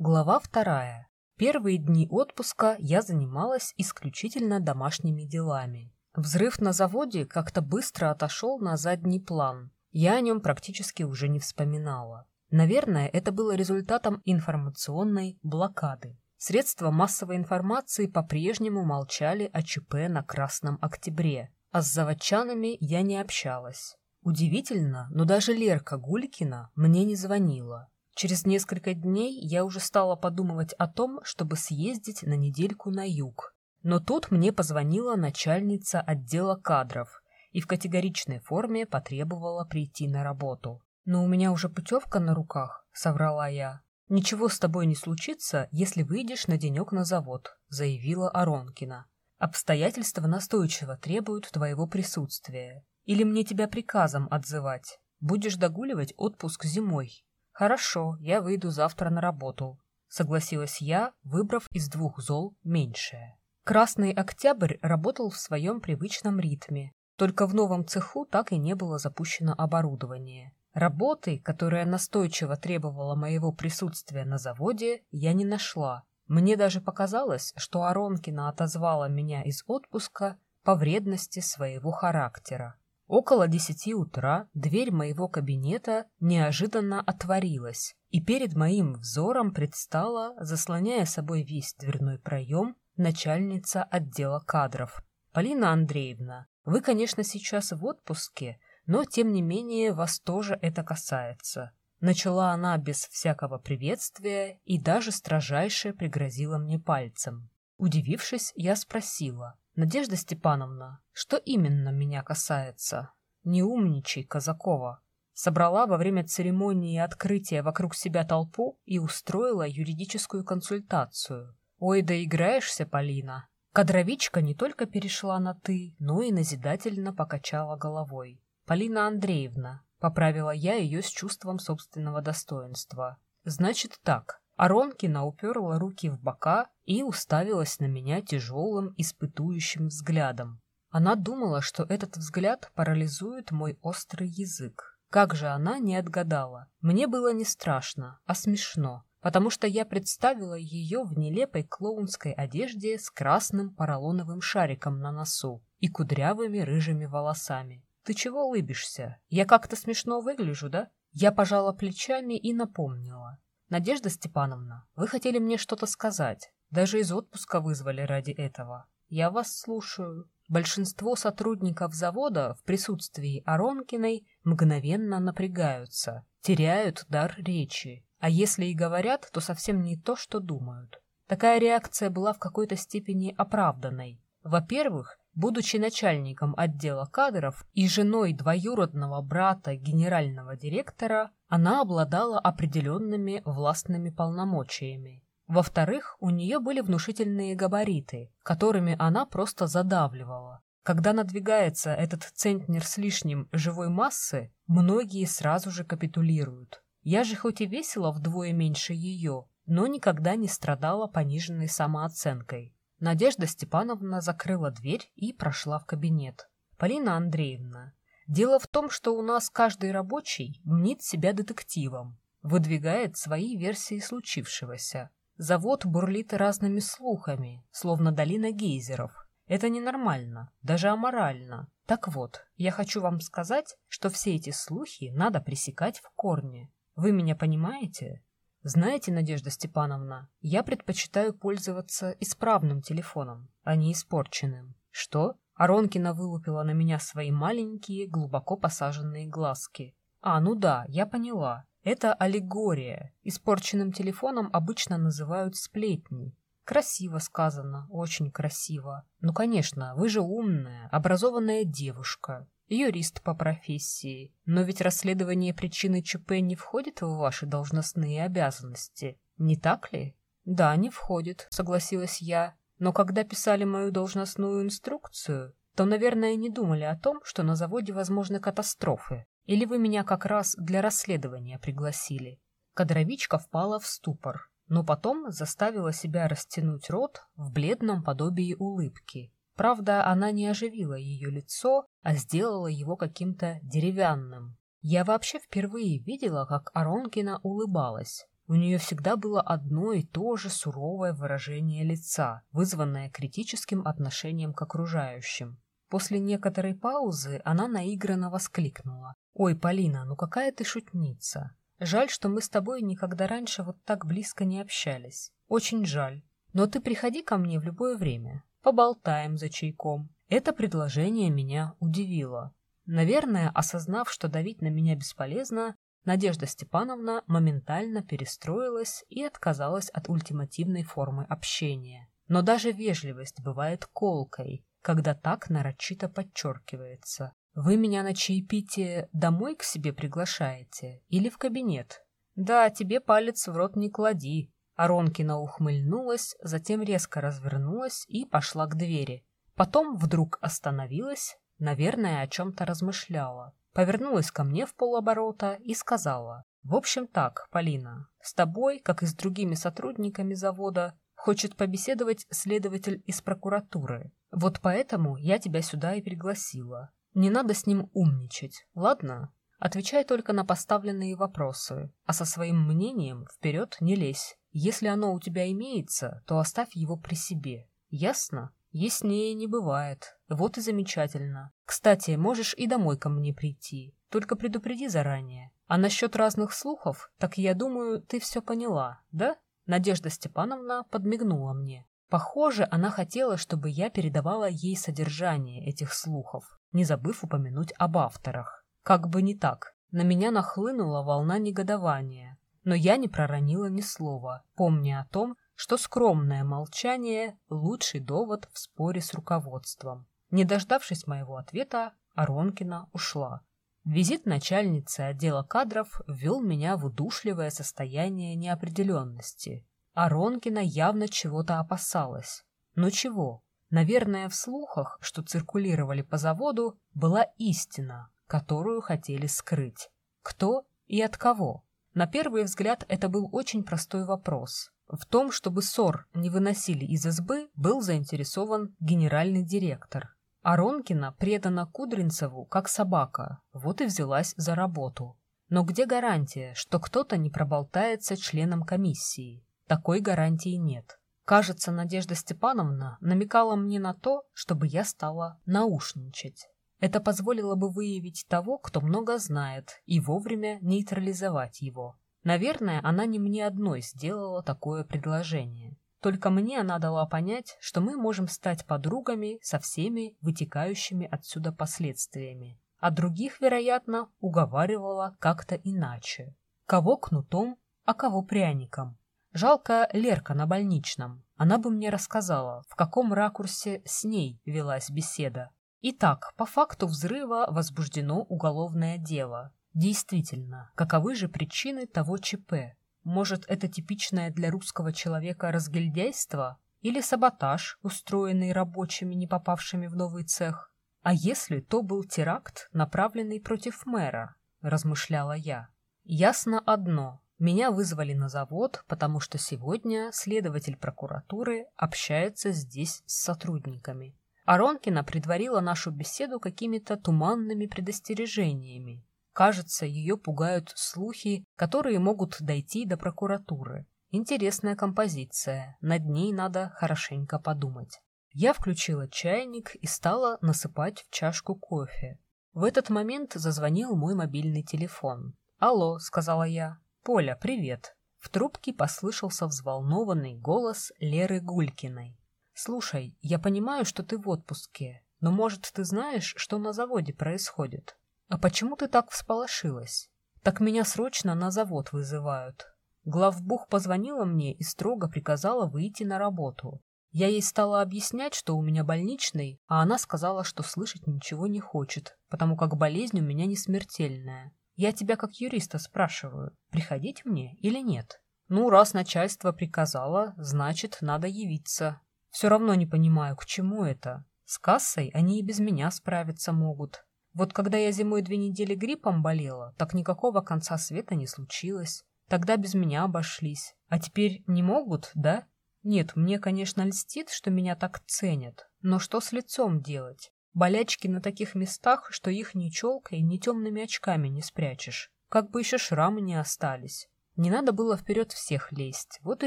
Глава вторая. Первые дни отпуска я занималась исключительно домашними делами. Взрыв на заводе как-то быстро отошел на задний план. Я о нем практически уже не вспоминала. Наверное, это было результатом информационной блокады. Средства массовой информации по-прежнему молчали о ЧП на Красном Октябре, а с заводчанами я не общалась. Удивительно, но даже Лерка Гулькина мне не звонила. Через несколько дней я уже стала подумывать о том, чтобы съездить на недельку на юг. Но тут мне позвонила начальница отдела кадров и в категоричной форме потребовала прийти на работу. «Но у меня уже путевка на руках», — соврала я. «Ничего с тобой не случится, если выйдешь на денек на завод», — заявила Аронкина. «Обстоятельства настойчиво требуют твоего присутствия. Или мне тебя приказом отзывать? Будешь догуливать отпуск зимой, «Хорошо, я выйду завтра на работу», — согласилась я, выбрав из двух зол меньшее. Красный Октябрь работал в своем привычном ритме, только в новом цеху так и не было запущено оборудование. Работы, которая настойчиво требовала моего присутствия на заводе, я не нашла. Мне даже показалось, что Аронкина отозвала меня из отпуска по вредности своего характера. Около десяти утра дверь моего кабинета неожиданно отворилась, и перед моим взором предстала, заслоняя собой весь дверной проем, начальница отдела кадров. «Полина Андреевна, вы, конечно, сейчас в отпуске, но, тем не менее, вас тоже это касается». Начала она без всякого приветствия и даже строжайше пригрозила мне пальцем. Удивившись, я спросила, «Надежда Степановна, что именно меня касается?» «Не умничай, Казакова!» Собрала во время церемонии открытия вокруг себя толпу и устроила юридическую консультацию. «Ой, да играешься, Полина!» Кадровичка не только перешла на «ты», но и назидательно покачала головой. «Полина Андреевна», — поправила я ее с чувством собственного достоинства. «Значит так, Аронкина уперла руки в бока и уставилась на меня тяжелым, испытующим взглядом. Она думала, что этот взгляд парализует мой острый язык. Как же она не отгадала? Мне было не страшно, а смешно, потому что я представила ее в нелепой клоунской одежде с красным поролоновым шариком на носу и кудрявыми рыжими волосами. «Ты чего улыбишься? Я как-то смешно выгляжу, да?» Я пожала плечами и напомнила. «Надежда Степановна, вы хотели мне что-то сказать. Даже из отпуска вызвали ради этого. Я вас слушаю». Большинство сотрудников завода в присутствии Аронкиной мгновенно напрягаются, теряют дар речи. А если и говорят, то совсем не то, что думают. Такая реакция была в какой-то степени оправданной. Во-первых, будучи начальником отдела кадров и женой двоюродного брата генерального директора, она обладала определенными властными полномочиями. Во-вторых, у нее были внушительные габариты, которыми она просто задавливала. Когда надвигается этот центнер с лишним живой массы, многие сразу же капитулируют. Я же хоть и весила вдвое меньше ее, но никогда не страдала пониженной самооценкой. Надежда Степановна закрыла дверь и прошла в кабинет. «Полина Андреевна, дело в том, что у нас каждый рабочий мнит себя детективом, выдвигает свои версии случившегося. Завод бурлит разными слухами, словно долина гейзеров. Это ненормально, даже аморально. Так вот, я хочу вам сказать, что все эти слухи надо пресекать в корне. Вы меня понимаете? Знаете, Надежда Степановна, я предпочитаю пользоваться исправным телефоном, а не испорченным. Что? Аронкина вылупила на меня свои маленькие, глубоко посаженные глазки. А, ну да, я поняла. Это аллегория. Испорченным телефоном обычно называют сплетни. Красиво сказано, очень красиво. Ну, конечно, вы же умная, образованная девушка, юрист по профессии. Но ведь расследование причины ЧП не входит в ваши должностные обязанности, не так ли? Да, не входит, согласилась я. Но когда писали мою должностную инструкцию, то, наверное, не думали о том, что на заводе возможны катастрофы. Или вы меня как раз для расследования пригласили?» Кадровичка впала в ступор, но потом заставила себя растянуть рот в бледном подобии улыбки. Правда, она не оживила ее лицо, а сделала его каким-то деревянным. Я вообще впервые видела, как Аронкина улыбалась. У нее всегда было одно и то же суровое выражение лица, вызванное критическим отношением к окружающим. После некоторой паузы она наигранно воскликнула. «Ой, Полина, ну какая ты шутница! Жаль, что мы с тобой никогда раньше вот так близко не общались. Очень жаль. Но ты приходи ко мне в любое время. Поболтаем за чайком». Это предложение меня удивило. Наверное, осознав, что давить на меня бесполезно, Надежда Степановна моментально перестроилась и отказалась от ультимативной формы общения. Но даже вежливость бывает колкой, когда так нарочито подчеркивается. «Вы меня на чаепитие домой к себе приглашаете или в кабинет?» «Да, тебе палец в рот не клади». Аронкина ухмыльнулась, затем резко развернулась и пошла к двери. Потом вдруг остановилась, наверное, о чем-то размышляла повернулась ко мне в полоборота и сказала, «В общем так, Полина, с тобой, как и с другими сотрудниками завода, хочет побеседовать следователь из прокуратуры. Вот поэтому я тебя сюда и пригласила. Не надо с ним умничать, ладно? Отвечай только на поставленные вопросы, а со своим мнением вперед не лезь. Если оно у тебя имеется, то оставь его при себе. Ясно? Яснее не бывает. Вот и замечательно. Кстати, можешь и домой ко мне прийти. Только предупреди заранее. А насчет разных слухов, так я думаю, ты все поняла, да? Надежда Степановна подмигнула мне. Похоже, она хотела, чтобы я передавала ей содержание этих слухов, не забыв упомянуть об авторах. Как бы не так. На меня нахлынула волна негодования, но я не проронила ни слова, помня о том, что скромное молчание – лучший довод в споре с руководством. Не дождавшись моего ответа, Аронкина ушла. Визит начальницы отдела кадров ввел меня в удушливое состояние неопределенности. Аронкина явно чего-то опасалась. Но чего? Наверное, в слухах, что циркулировали по заводу, была истина, которую хотели скрыть. Кто и от кого? На первый взгляд это был очень простой вопрос. В том, чтобы ссор не выносили из избы, был заинтересован генеральный директор. Аронкина предана Кудринцеву как собака, вот и взялась за работу. Но где гарантия, что кто-то не проболтается членом комиссии? Такой гарантии нет. Кажется, Надежда Степановна намекала мне на то, чтобы я стала наушничать. Это позволило бы выявить того, кто много знает, и вовремя нейтрализовать его. Наверное, она не мне одной сделала такое предложение. Только мне она дала понять, что мы можем стать подругами со всеми вытекающими отсюда последствиями. А других, вероятно, уговаривала как-то иначе. Кого кнутом, а кого пряником. Жалко Лерка на больничном. Она бы мне рассказала, в каком ракурсе с ней велась беседа. Итак, по факту взрыва возбуждено уголовное дело. Действительно, каковы же причины того ЧП? Может, это типичное для русского человека разгильдяйство или саботаж, устроенный рабочими, не попавшими в новый цех? А если то был теракт, направленный против мэра, размышляла я. Ясно одно. Меня вызвали на завод, потому что сегодня следователь прокуратуры общается здесь с сотрудниками. Аронкина предварила нашу беседу какими-то туманными предостережениями, Кажется, ее пугают слухи, которые могут дойти до прокуратуры. Интересная композиция, над ней надо хорошенько подумать. Я включила чайник и стала насыпать в чашку кофе. В этот момент зазвонил мой мобильный телефон. «Алло», — сказала я. «Поля, привет». В трубке послышался взволнованный голос Леры Гулькиной. «Слушай, я понимаю, что ты в отпуске, но, может, ты знаешь, что на заводе происходит?» «А почему ты так всполошилась? Так меня срочно на завод вызывают». Главбух позвонила мне и строго приказала выйти на работу. Я ей стала объяснять, что у меня больничный, а она сказала, что слышать ничего не хочет, потому как болезнь у меня не смертельная. Я тебя как юриста спрашиваю, приходить мне или нет? Ну, раз начальство приказало, значит, надо явиться. Все равно не понимаю, к чему это. С кассой они и без меня справиться могут. Вот когда я зимой две недели гриппом болела, так никакого конца света не случилось. Тогда без меня обошлись. А теперь не могут, да? Нет, мне, конечно, льстит, что меня так ценят. Но что с лицом делать? Болячки на таких местах, что их ни челкой, ни темными очками не спрячешь. Как бы еще шрамы не остались. Не надо было вперед всех лезть. Вот и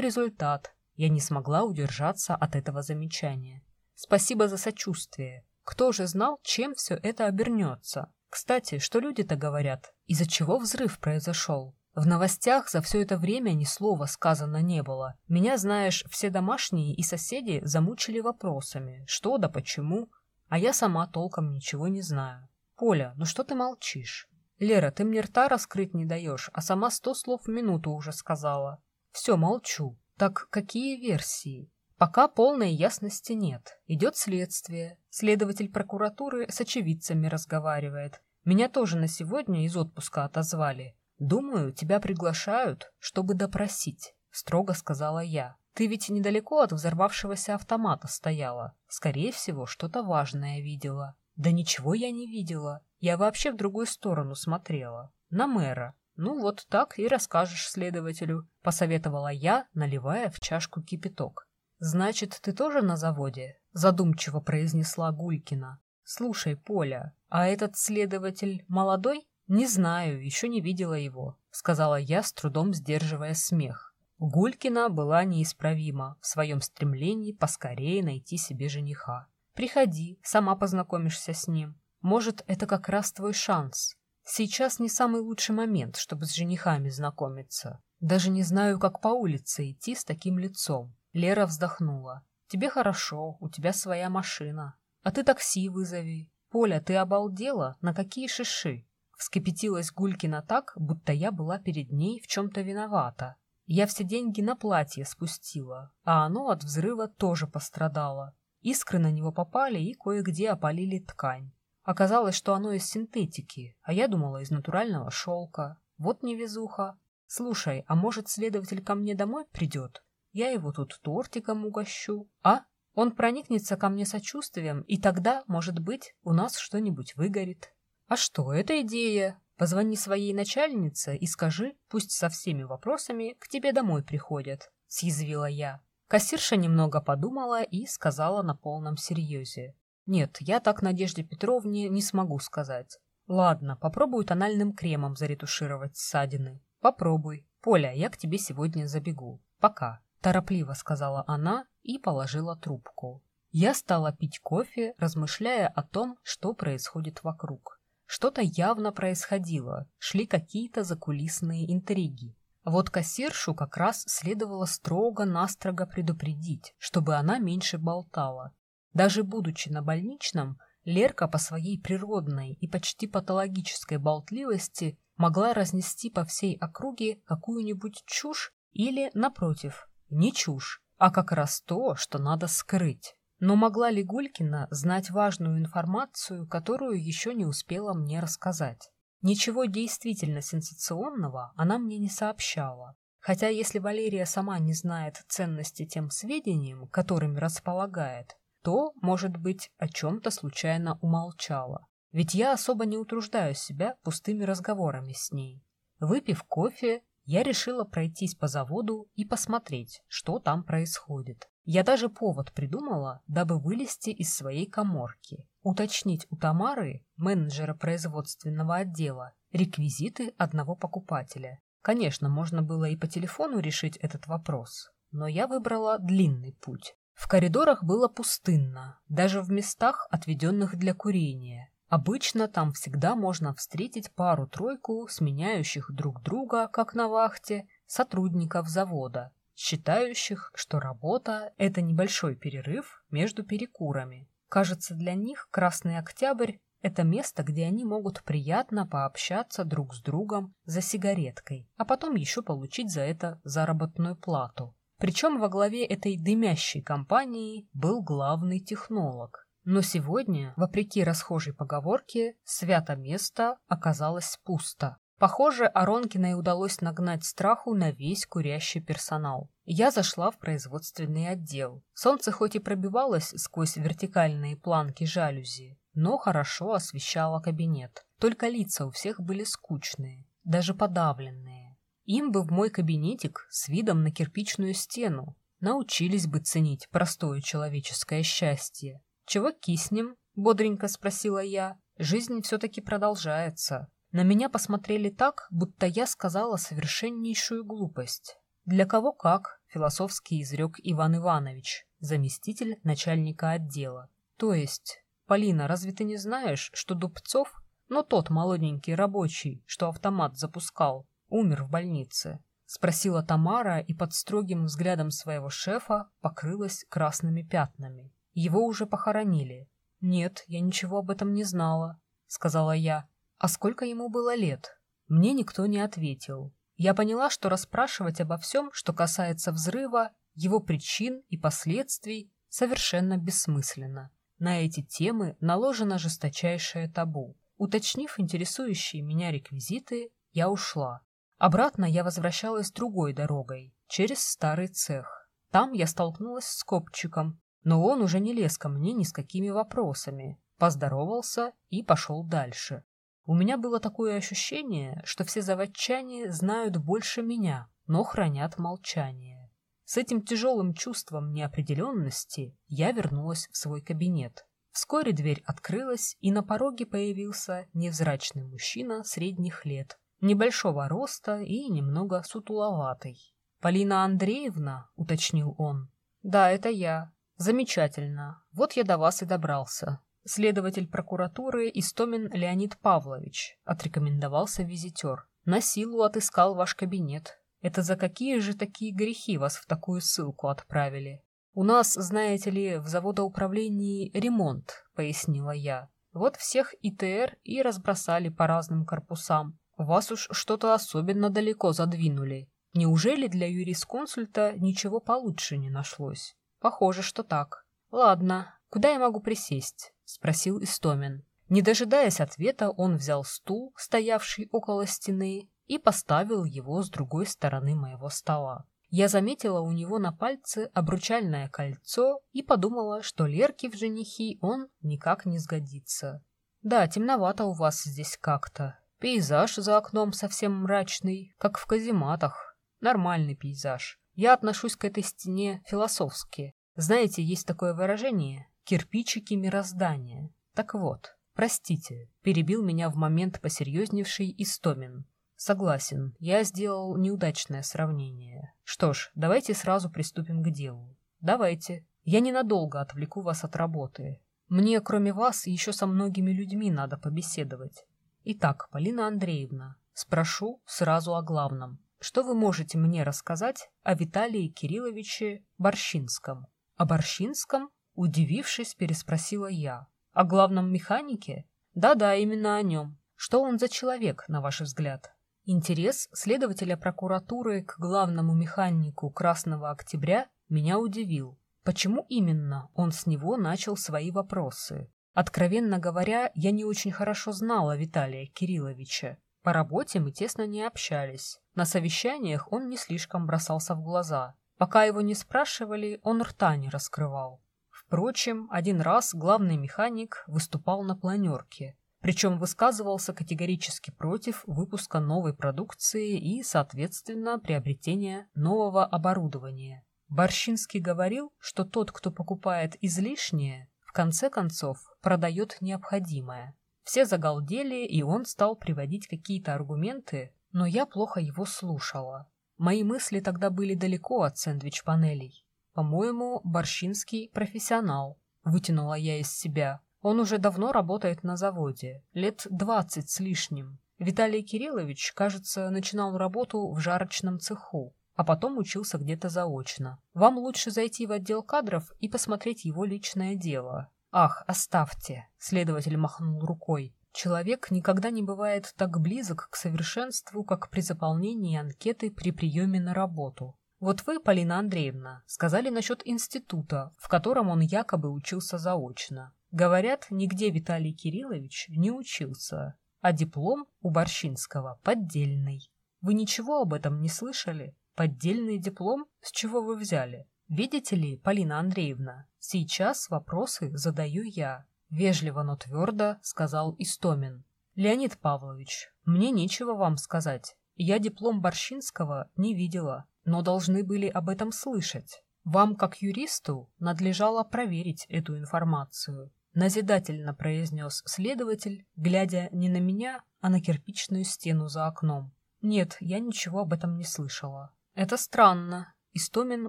результат. Я не смогла удержаться от этого замечания. Спасибо за сочувствие. Кто же знал, чем все это обернется? Кстати, что люди-то говорят? Из-за чего взрыв произошел? В новостях за все это время ни слова сказано не было. Меня, знаешь, все домашние и соседи замучили вопросами, что да почему, а я сама толком ничего не знаю. Поля, ну что ты молчишь? Лера, ты мне рта раскрыть не даешь, а сама сто слов в минуту уже сказала. Все, молчу. Так какие версии? Пока полной ясности нет. Идет следствие. Следователь прокуратуры с очевидцами разговаривает. Меня тоже на сегодня из отпуска отозвали. «Думаю, тебя приглашают, чтобы допросить», — строго сказала я. «Ты ведь недалеко от взорвавшегося автомата стояла. Скорее всего, что-то важное видела». «Да ничего я не видела. Я вообще в другую сторону смотрела. На мэра. Ну вот так и расскажешь следователю», — посоветовала я, наливая в чашку кипяток. «Значит, ты тоже на заводе?» — задумчиво произнесла Гулькина. «Слушай, Поля, а этот следователь молодой?» «Не знаю, еще не видела его», — сказала я, с трудом сдерживая смех. Гулькина была неисправима в своем стремлении поскорее найти себе жениха. «Приходи, сама познакомишься с ним. Может, это как раз твой шанс. Сейчас не самый лучший момент, чтобы с женихами знакомиться. Даже не знаю, как по улице идти с таким лицом». Лера вздохнула. «Тебе хорошо, у тебя своя машина. А ты такси вызови. Поля, ты обалдела? На какие шиши? Вскипятилась Гулькина так, будто я была перед ней в чем-то виновата. Я все деньги на платье спустила, а оно от взрыва тоже пострадало. Искры на него попали и кое-где опалили ткань. Оказалось, что оно из синтетики, а я думала из натурального шелка. Вот невезуха. Слушай, а может следователь ко мне домой придет? Я его тут тортиком угощу. А? Он проникнется ко мне сочувствием, и тогда, может быть, у нас что-нибудь выгорит. «А что, это идея. Позвони своей начальнице и скажи, пусть со всеми вопросами к тебе домой приходят», — съязвила я. Кассирша немного подумала и сказала на полном серьезе. «Нет, я так Надежде Петровне не смогу сказать. Ладно, попробую тональным кремом заретушировать ссадины. Попробуй. Поля, я к тебе сегодня забегу. Пока», — торопливо сказала она и положила трубку. Я стала пить кофе, размышляя о том, что происходит вокруг. Что-то явно происходило, шли какие-то закулисные интриги. Вот кассиршу как раз следовало строго-настрого предупредить, чтобы она меньше болтала. Даже будучи на больничном, Лерка по своей природной и почти патологической болтливости могла разнести по всей округе какую-нибудь чушь или, напротив, не чушь, а как раз то, что надо скрыть. Но могла ли Гулькина знать важную информацию, которую еще не успела мне рассказать? Ничего действительно сенсационного она мне не сообщала. Хотя если Валерия сама не знает ценности тем сведениям, которыми располагает, то, может быть, о чем-то случайно умолчала. Ведь я особо не утруждаю себя пустыми разговорами с ней. Выпив кофе, я решила пройтись по заводу и посмотреть, что там происходит. Я даже повод придумала, дабы вылезти из своей коморки, уточнить у Тамары, менеджера производственного отдела, реквизиты одного покупателя. Конечно, можно было и по телефону решить этот вопрос, но я выбрала длинный путь. В коридорах было пустынно, даже в местах, отведенных для курения. Обычно там всегда можно встретить пару-тройку сменяющих друг друга, как на вахте, сотрудников завода, считающих, что работа – это небольшой перерыв между перекурами. Кажется, для них Красный Октябрь – это место, где они могут приятно пообщаться друг с другом за сигареткой, а потом еще получить за это заработную плату. Причем во главе этой дымящей компании был главный технолог. Но сегодня, вопреки расхожей поговорке, свято место оказалось пусто. Похоже, Аронкиной удалось нагнать страху на весь курящий персонал. Я зашла в производственный отдел. Солнце хоть и пробивалось сквозь вертикальные планки жалюзи, но хорошо освещало кабинет. Только лица у всех были скучные, даже подавленные. Им бы в мой кабинетик с видом на кирпичную стену. Научились бы ценить простое человеческое счастье. «Чего киснем?» — бодренько спросила я. «Жизнь все-таки продолжается. На меня посмотрели так, будто я сказала совершеннейшую глупость. Для кого как, философский изрек Иван Иванович, заместитель начальника отдела. То есть, Полина, разве ты не знаешь, что Дубцов, но тот молоденький рабочий, что автомат запускал, умер в больнице? Спросила Тамара и под строгим взглядом своего шефа покрылась красными пятнами. Его уже похоронили. Нет, я ничего об этом не знала, сказала я. А сколько ему было лет? Мне никто не ответил. Я поняла, что расспрашивать обо всем, что касается взрыва, его причин и последствий, совершенно бессмысленно. На эти темы наложено жесточайшее табу. Уточнив интересующие меня реквизиты, я ушла. Обратно я возвращалась другой дорогой, через старый цех. Там я столкнулась с копчиком, но он уже не лез ко мне ни с какими вопросами, поздоровался и пошел дальше. У меня было такое ощущение, что все заводчане знают больше меня, но хранят молчание. С этим тяжелым чувством неопределенности я вернулась в свой кабинет. Вскоре дверь открылась, и на пороге появился невзрачный мужчина средних лет, небольшого роста и немного сутуловатый. «Полина Андреевна?» — уточнил он. «Да, это я. Замечательно. Вот я до вас и добрался. Следователь прокуратуры Истомин Леонид Павлович, отрекомендовался визитер. На силу отыскал ваш кабинет. Это за какие же такие грехи вас в такую ссылку отправили? У нас, знаете ли, в заводоуправлении ремонт, пояснила я. Вот всех ИТР и разбросали по разным корпусам. Вас уж что-то особенно далеко задвинули. Неужели для юрисконсульта ничего получше не нашлось? Похоже, что так. Ладно, куда я могу присесть? — спросил Истомин. Не дожидаясь ответа, он взял стул, стоявший около стены, и поставил его с другой стороны моего стола. Я заметила у него на пальце обручальное кольцо и подумала, что Лерке в женихи он никак не сгодится. «Да, темновато у вас здесь как-то. Пейзаж за окном совсем мрачный, как в казематах. Нормальный пейзаж. Я отношусь к этой стене философски. Знаете, есть такое выражение кирпичики мироздания. Так вот, простите, перебил меня в момент посерьезневший Истомин. Согласен, я сделал неудачное сравнение. Что ж, давайте сразу приступим к делу. Давайте. Я ненадолго отвлеку вас от работы. Мне, кроме вас, еще со многими людьми надо побеседовать. Итак, Полина Андреевна, спрошу сразу о главном. Что вы можете мне рассказать о Виталии Кирилловиче Борщинском? О Борщинском? Удивившись, переспросила я. О главном механике? Да-да, именно о нем. Что он за человек, на ваш взгляд? Интерес следователя прокуратуры к главному механику Красного Октября меня удивил. Почему именно он с него начал свои вопросы? Откровенно говоря, я не очень хорошо знала Виталия Кирилловича. По работе мы тесно не общались. На совещаниях он не слишком бросался в глаза. Пока его не спрашивали, он рта не раскрывал. Впрочем, один раз главный механик выступал на планерке, причем высказывался категорически против выпуска новой продукции и, соответственно, приобретения нового оборудования. Борщинский говорил, что тот, кто покупает излишнее, в конце концов продает необходимое. Все загалдели, и он стал приводить какие-то аргументы, но я плохо его слушала. Мои мысли тогда были далеко от сэндвич-панелей. По-моему, Борщинский профессионал. Вытянула я из себя. Он уже давно работает на заводе. Лет двадцать с лишним. Виталий Кириллович, кажется, начинал работу в жарочном цеху, а потом учился где-то заочно. Вам лучше зайти в отдел кадров и посмотреть его личное дело. Ах, оставьте. Следователь махнул рукой. Человек никогда не бывает так близок к совершенству, как при заполнении анкеты при приеме на работу. Вот вы, Полина Андреевна, сказали насчет института, в котором он якобы учился заочно. Говорят, нигде Виталий Кириллович не учился, а диплом у Борщинского поддельный. Вы ничего об этом не слышали? Поддельный диплом? С чего вы взяли? Видите ли, Полина Андреевна, сейчас вопросы задаю я. Вежливо, но твердо сказал Истомин. Леонид Павлович, мне нечего вам сказать. Я диплом Борщинского не видела но должны были об этом слышать. Вам, как юристу, надлежало проверить эту информацию. Назидательно произнес следователь, глядя не на меня, а на кирпичную стену за окном. Нет, я ничего об этом не слышала. Это странно. Истомин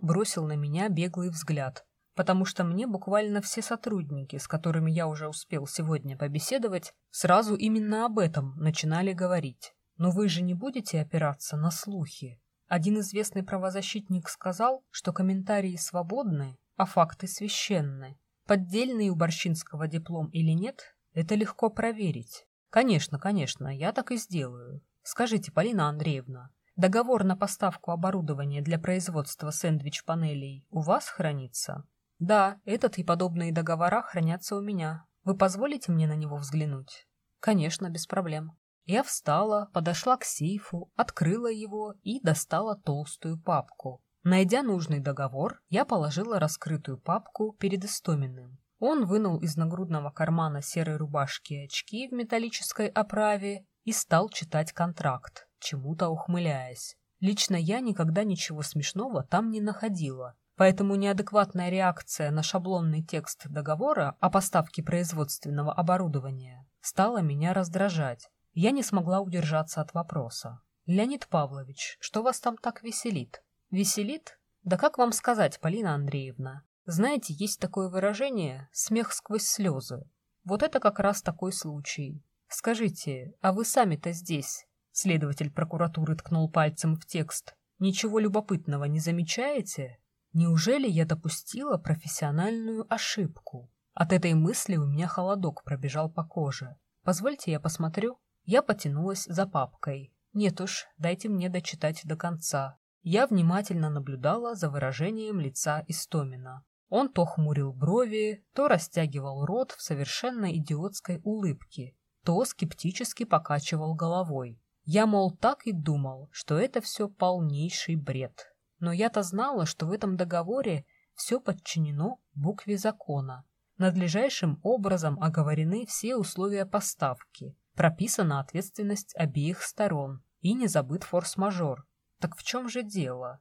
бросил на меня беглый взгляд, потому что мне буквально все сотрудники, с которыми я уже успел сегодня побеседовать, сразу именно об этом начинали говорить. Но вы же не будете опираться на слухи. Один известный правозащитник сказал, что комментарии свободны, а факты священны. Поддельный у Борщинского диплом или нет, это легко проверить. Конечно, конечно, я так и сделаю. Скажите, Полина Андреевна, договор на поставку оборудования для производства сэндвич-панелей у вас хранится? Да, этот и подобные договора хранятся у меня. Вы позволите мне на него взглянуть? Конечно, без проблем. Я встала, подошла к сейфу, открыла его и достала толстую папку. Найдя нужный договор, я положила раскрытую папку перед Истоминым. Он вынул из нагрудного кармана серой рубашки очки в металлической оправе и стал читать контракт, чему-то ухмыляясь. Лично я никогда ничего смешного там не находила, поэтому неадекватная реакция на шаблонный текст договора о поставке производственного оборудования стала меня раздражать. Я не смогла удержаться от вопроса. «Леонид Павлович, что вас там так веселит?» «Веселит? Да как вам сказать, Полина Андреевна? Знаете, есть такое выражение «смех сквозь слезы». Вот это как раз такой случай. Скажите, а вы сами-то здесь, следователь прокуратуры ткнул пальцем в текст, ничего любопытного не замечаете? Неужели я допустила профессиональную ошибку? От этой мысли у меня холодок пробежал по коже. Позвольте я посмотрю. Я потянулась за папкой. Нет уж, дайте мне дочитать до конца. Я внимательно наблюдала за выражением лица Истомина. Он то хмурил брови, то растягивал рот в совершенно идиотской улыбке, то скептически покачивал головой. Я, мол, так и думал, что это все полнейший бред. Но я-то знала, что в этом договоре все подчинено букве закона. Надлежащим образом оговорены все условия поставки, прописана ответственность обеих сторон и не забыт форс-мажор. Так в чем же дело?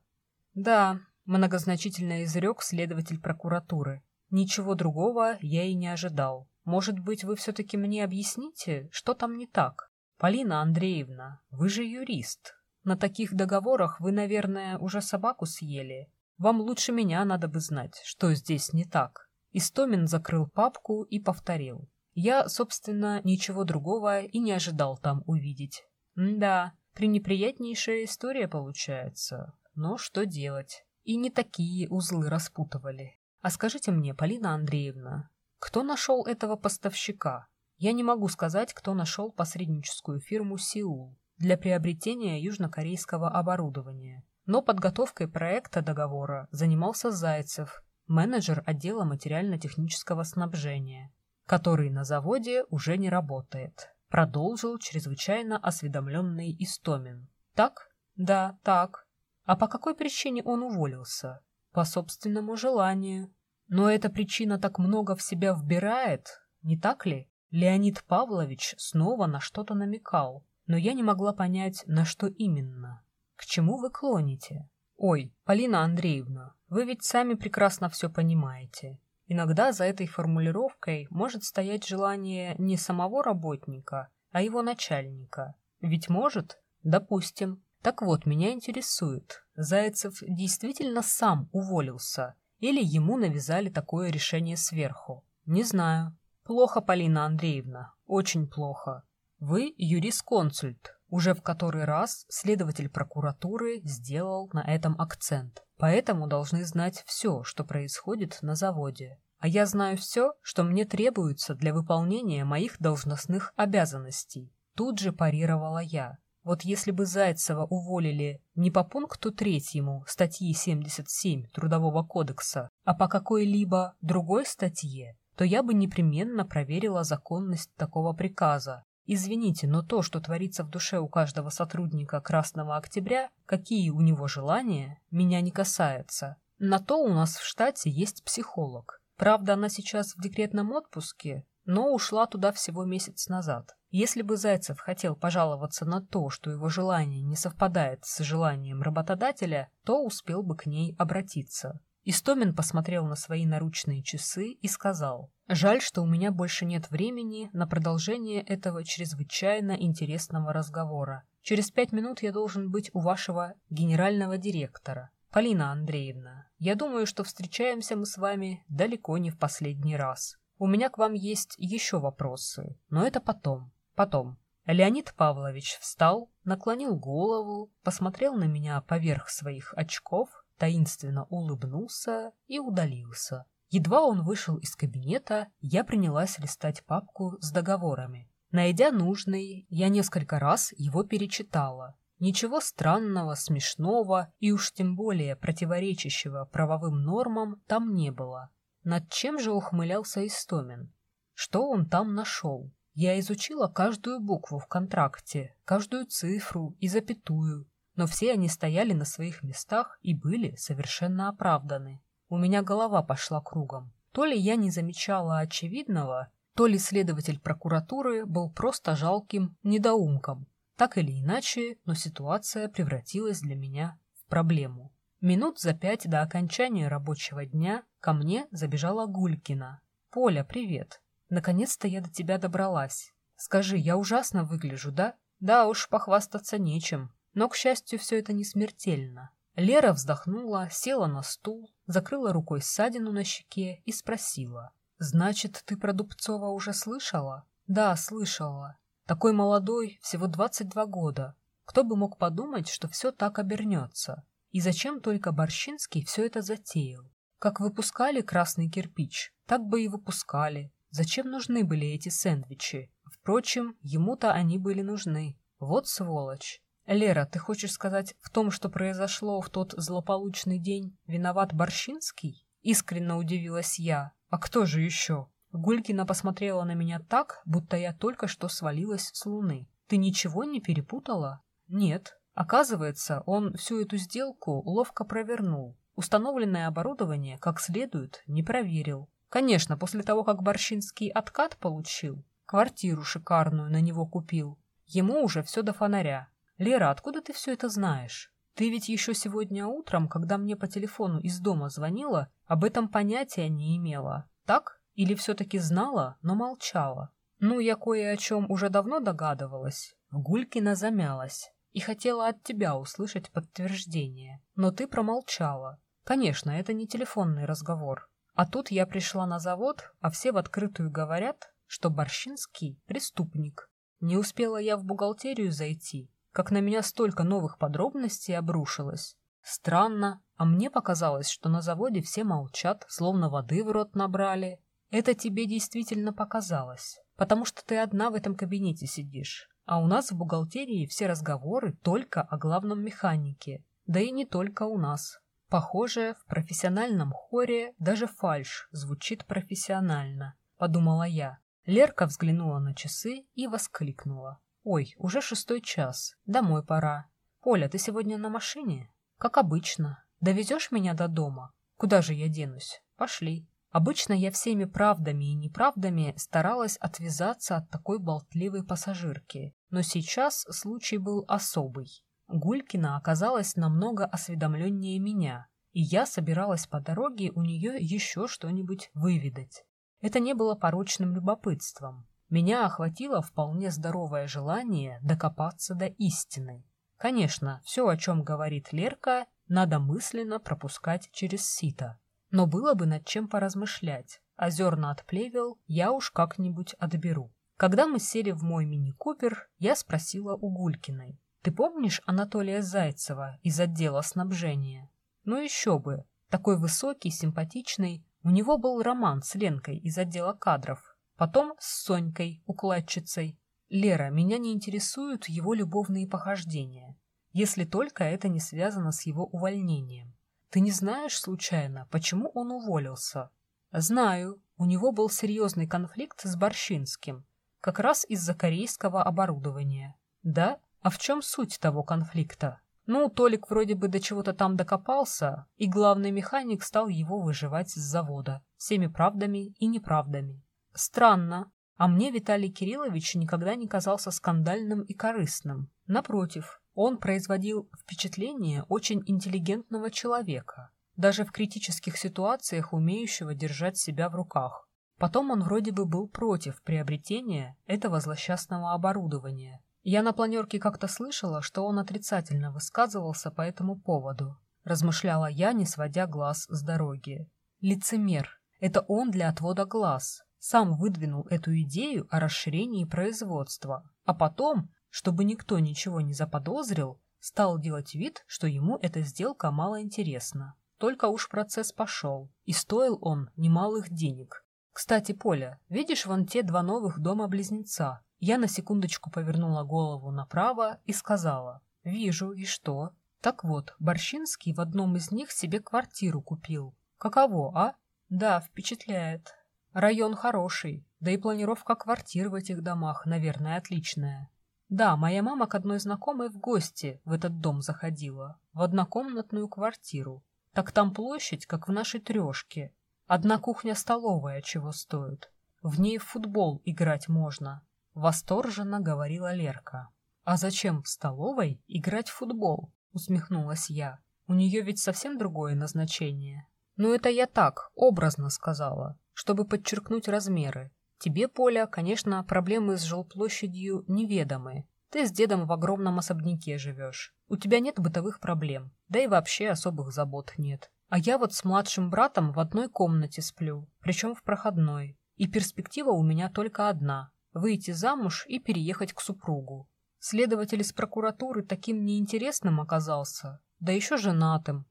Да, Многозначительно изрек следователь прокуратуры. Ничего другого я и не ожидал. Может быть, вы все-таки мне объясните, что там не так? Полина Андреевна, вы же юрист. На таких договорах вы, наверное, уже собаку съели. Вам лучше меня надо бы знать, что здесь не так. Истомин закрыл папку и повторил. Я, собственно, ничего другого и не ожидал там увидеть. М да, пренеприятнейшая история получается. Но что делать? И не такие узлы распутывали. А скажите мне, Полина Андреевна, кто нашел этого поставщика? Я не могу сказать, кто нашел посредническую фирму «Сеул» для приобретения южнокорейского оборудования. Но подготовкой проекта договора занимался Зайцев, менеджер отдела материально-технического снабжения, который на заводе уже не работает. Продолжил чрезвычайно осведомленный Истомин. Так? Да, так. А по какой причине он уволился? По собственному желанию. Но эта причина так много в себя вбирает, не так ли? Леонид Павлович снова на что-то намекал, но я не могла понять, на что именно. К чему вы клоните? Ой, Полина Андреевна, вы ведь сами прекрасно все понимаете. Иногда за этой формулировкой может стоять желание не самого работника, а его начальника. Ведь может, допустим, так вот, меня интересует, Зайцев действительно сам уволился или ему навязали такое решение сверху? Не знаю. Плохо, Полина Андреевна, очень плохо. Вы юрисконсульт. Уже в который раз следователь прокуратуры сделал на этом акцент. Поэтому должны знать все, что происходит на заводе. А я знаю все, что мне требуется для выполнения моих должностных обязанностей. Тут же парировала я. Вот если бы Зайцева уволили не по пункту третьему статьи 77 Трудового кодекса, а по какой-либо другой статье, то я бы непременно проверила законность такого приказа. Извините, но то, что творится в душе у каждого сотрудника Красного Октября, какие у него желания, меня не касается. На то у нас в штате есть психолог. Правда, она сейчас в декретном отпуске, но ушла туда всего месяц назад. Если бы Зайцев хотел пожаловаться на то, что его желание не совпадает с желанием работодателя, то успел бы к ней обратиться. Истомин посмотрел на свои наручные часы и сказал, «Жаль, что у меня больше нет времени на продолжение этого чрезвычайно интересного разговора. Через пять минут я должен быть у вашего генерального директора. Полина Андреевна, я думаю, что встречаемся мы с вами далеко не в последний раз. У меня к вам есть еще вопросы, но это потом, потом. Леонид Павлович встал, наклонил голову, посмотрел на меня поверх своих очков, таинственно улыбнулся и удалился. Едва он вышел из кабинета, я принялась листать папку с договорами. Найдя нужный, я несколько раз его перечитала. Ничего странного, смешного и уж тем более противоречащего правовым нормам там не было. Над чем же ухмылялся Истомин? Что он там нашел? Я изучила каждую букву в контракте, каждую цифру и запятую, но все они стояли на своих местах и были совершенно оправданы. У меня голова пошла кругом. То ли я не замечала очевидного, то ли следователь прокуратуры был просто жалким недоумком. Так или иначе, но ситуация превратилась для меня в проблему. Минут за пять до окончания рабочего дня ко мне забежала Гулькина. «Поля, привет. Наконец-то я до тебя добралась. Скажи, я ужасно выгляжу, да? Да уж, похвастаться нечем. Но, к счастью, все это не смертельно. Лера вздохнула, села на стул, закрыла рукой ссадину на щеке и спросила. «Значит, ты про Дубцова уже слышала?» «Да, слышала. Такой молодой, всего 22 года. Кто бы мог подумать, что все так обернется? И зачем только Борщинский все это затеял? Как выпускали красный кирпич, так бы и выпускали. Зачем нужны были эти сэндвичи? Впрочем, ему-то они были нужны. Вот сволочь. Лера, ты хочешь сказать, в том, что произошло в тот злополучный день, виноват Борщинский? Искренне удивилась я. А кто же еще? Гулькина посмотрела на меня так, будто я только что свалилась с луны. Ты ничего не перепутала? Нет. Оказывается, он всю эту сделку ловко провернул. Установленное оборудование как следует не проверил. Конечно, после того, как Борщинский откат получил, квартиру шикарную на него купил, ему уже все до фонаря. Лера, откуда ты все это знаешь? Ты ведь еще сегодня утром, когда мне по телефону из дома звонила, об этом понятия не имела. Так? Или все-таки знала, но молчала? Ну, я кое о чем уже давно догадывалась. Гулькина замялась и хотела от тебя услышать подтверждение. Но ты промолчала. Конечно, это не телефонный разговор. А тут я пришла на завод, а все в открытую говорят, что Борщинский — преступник. Не успела я в бухгалтерию зайти, как на меня столько новых подробностей обрушилось. Странно, а мне показалось, что на заводе все молчат, словно воды в рот набрали. Это тебе действительно показалось, потому что ты одна в этом кабинете сидишь, а у нас в бухгалтерии все разговоры только о главном механике, да и не только у нас. Похоже, в профессиональном хоре даже фальш звучит профессионально, подумала я. Лерка взглянула на часы и воскликнула. Ой, уже шестой час. Домой пора. Поля, ты сегодня на машине? Как обычно. Довезешь меня до дома? Куда же я денусь? Пошли. Обычно я всеми правдами и неправдами старалась отвязаться от такой болтливой пассажирки, но сейчас случай был особый. Гулькина оказалась намного осведомленнее меня, и я собиралась по дороге у нее еще что-нибудь выведать. Это не было порочным любопытством. Меня охватило вполне здоровое желание докопаться до истины. Конечно, все, о чем говорит Лерка, надо мысленно пропускать через сито. Но было бы над чем поразмышлять, а зерна от плевел я уж как-нибудь отберу. Когда мы сели в мой мини-купер, я спросила у Гулькиной, ты помнишь Анатолия Зайцева из отдела снабжения? Ну еще бы. Такой высокий, симпатичный. У него был роман с Ленкой из отдела кадров. Потом с Сонькой, укладчицей. Лера, меня не интересуют его любовные похождения. Если только это не связано с его увольнением. Ты не знаешь, случайно, почему он уволился? Знаю. У него был серьезный конфликт с Борщинским. Как раз из-за корейского оборудования. Да? А в чем суть того конфликта? Ну, Толик вроде бы до чего-то там докопался, и главный механик стал его выживать с завода, всеми правдами и неправдами. Странно, а мне Виталий Кириллович никогда не казался скандальным и корыстным. Напротив, он производил впечатление очень интеллигентного человека. даже в критических ситуациях умеющего держать себя в руках. Потом он вроде бы был против приобретения этого злосчастного оборудования. Я на планерке как-то слышала, что он отрицательно высказывался по этому поводу. Размышляла я, не сводя глаз с дороги. Лицемер. Это он для отвода глаз. Сам выдвинул эту идею о расширении производства. А потом, чтобы никто ничего не заподозрил, стал делать вид, что ему эта сделка мало интересна. Только уж процесс пошел, и стоил он немалых денег. Кстати, Поля, видишь вон те два новых дома-близнеца? Я на секундочку повернула голову направо и сказала. Вижу, и что? Так вот, Борщинский в одном из них себе квартиру купил. Каково, а? Да, впечатляет. Район хороший, да и планировка квартир в этих домах, наверное, отличная. Да, моя мама к одной знакомой в гости в этот дом заходила, в однокомнатную квартиру. Так там площадь, как в нашей трешке, Одна кухня-столовая чего стоит. В ней в футбол играть можно, — восторженно говорила Лерка. «А зачем в столовой играть в футбол?» — усмехнулась я. «У нее ведь совсем другое назначение». «Ну это я так, образно сказала, чтобы подчеркнуть размеры. Тебе, Поля, конечно, проблемы с жилплощадью неведомы. Ты с дедом в огромном особняке живешь. У тебя нет бытовых проблем, да и вообще особых забот нет. А я вот с младшим братом в одной комнате сплю, причем в проходной. И перспектива у меня только одна — выйти замуж и переехать к супругу. Следователь из прокуратуры таким неинтересным оказался, да еще женатым.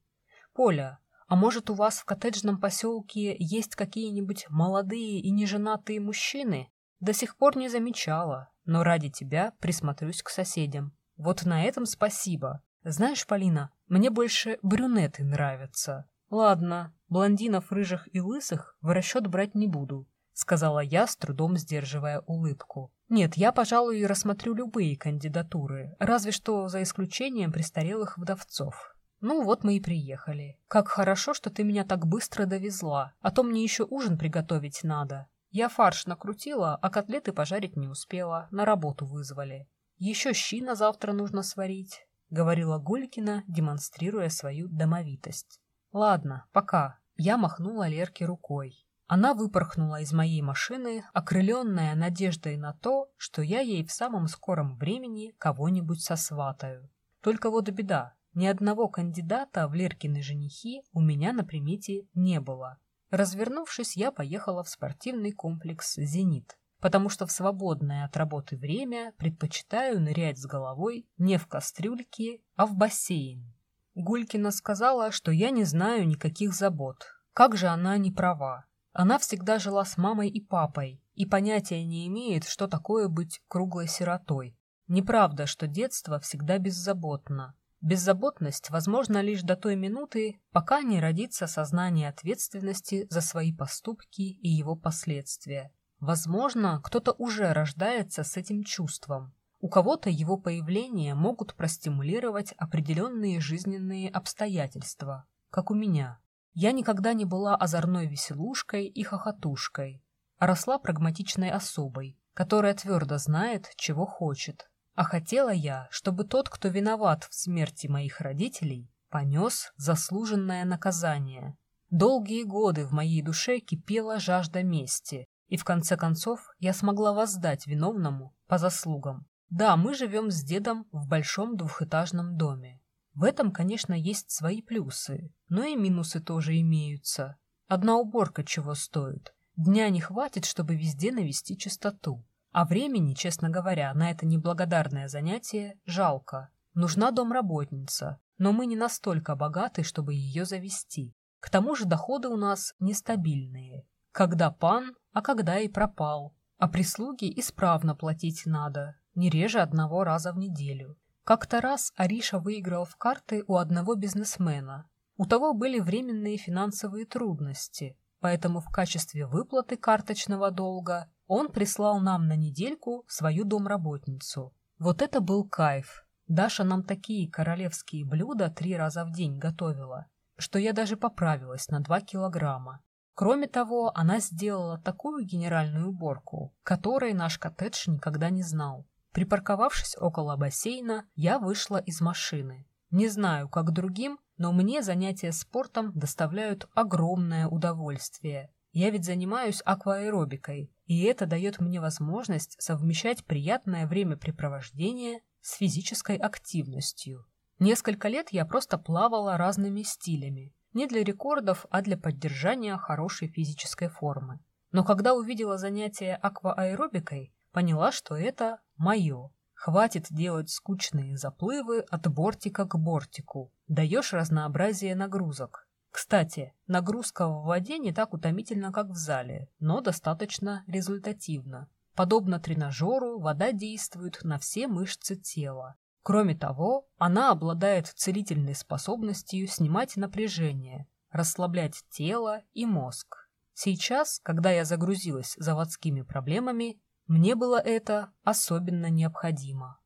Поля, а может у вас в коттеджном поселке есть какие-нибудь молодые и неженатые мужчины? До сих пор не замечала, но ради тебя присмотрюсь к соседям. Вот на этом спасибо. Знаешь, Полина, мне больше брюнеты нравятся. Ладно, блондинов, рыжих и лысых в расчет брать не буду, сказала я, с трудом сдерживая улыбку. Нет, я, пожалуй, рассмотрю любые кандидатуры, разве что за исключением престарелых вдовцов. Ну вот мы и приехали. Как хорошо, что ты меня так быстро довезла, а то мне еще ужин приготовить надо. Я фарш накрутила, а котлеты пожарить не успела, на работу вызвали. Еще щи на завтра нужно сварить. — говорила Гулькина, демонстрируя свою домовитость. «Ладно, пока». Я махнула Лерке рукой. Она выпорхнула из моей машины, окрыленная надеждой на то, что я ей в самом скором времени кого-нибудь сосватаю. Только вот беда, ни одного кандидата в Леркины женихи у меня на примете не было. Развернувшись, я поехала в спортивный комплекс «Зенит» потому что в свободное от работы время предпочитаю нырять с головой не в кастрюльке, а в бассейн. Гулькина сказала, что я не знаю никаких забот. Как же она не права? Она всегда жила с мамой и папой и понятия не имеет, что такое быть круглой сиротой. Неправда, что детство всегда беззаботно. Беззаботность возможна лишь до той минуты, пока не родится сознание ответственности за свои поступки и его последствия. Возможно, кто-то уже рождается с этим чувством. У кого-то его появление могут простимулировать определенные жизненные обстоятельства, как у меня. Я никогда не была озорной веселушкой и хохотушкой, а росла прагматичной особой, которая твердо знает, чего хочет. А хотела я, чтобы тот, кто виноват в смерти моих родителей, понес заслуженное наказание. Долгие годы в моей душе кипела жажда мести, и в конце концов я смогла воздать виновному по заслугам. Да, мы живем с дедом в большом двухэтажном доме. В этом, конечно, есть свои плюсы, но и минусы тоже имеются. Одна уборка чего стоит. Дня не хватит, чтобы везде навести чистоту. А времени, честно говоря, на это неблагодарное занятие жалко. Нужна домработница, но мы не настолько богаты, чтобы ее завести. К тому же доходы у нас нестабильные. Когда пан, а когда и пропал. А прислуги исправно платить надо, не реже одного раза в неделю. Как-то раз Ариша выиграл в карты у одного бизнесмена. У того были временные финансовые трудности, поэтому в качестве выплаты карточного долга он прислал нам на недельку свою домработницу. Вот это был кайф. Даша нам такие королевские блюда три раза в день готовила, что я даже поправилась на два килограмма. Кроме того, она сделала такую генеральную уборку, которой наш коттедж никогда не знал. Припарковавшись около бассейна, я вышла из машины. Не знаю, как другим, но мне занятия спортом доставляют огромное удовольствие. Я ведь занимаюсь акваэробикой, и это дает мне возможность совмещать приятное времяпрепровождение с физической активностью. Несколько лет я просто плавала разными стилями, не для рекордов, а для поддержания хорошей физической формы. Но когда увидела занятия акваэробикой, поняла, что это мое. Хватит делать скучные заплывы от бортика к бортику. Даешь разнообразие нагрузок. Кстати, нагрузка в воде не так утомительна, как в зале, но достаточно результативна. Подобно тренажеру, вода действует на все мышцы тела. Кроме того, она обладает целительной способностью снимать напряжение, расслаблять тело и мозг. Сейчас, когда я загрузилась заводскими проблемами, мне было это особенно необходимо.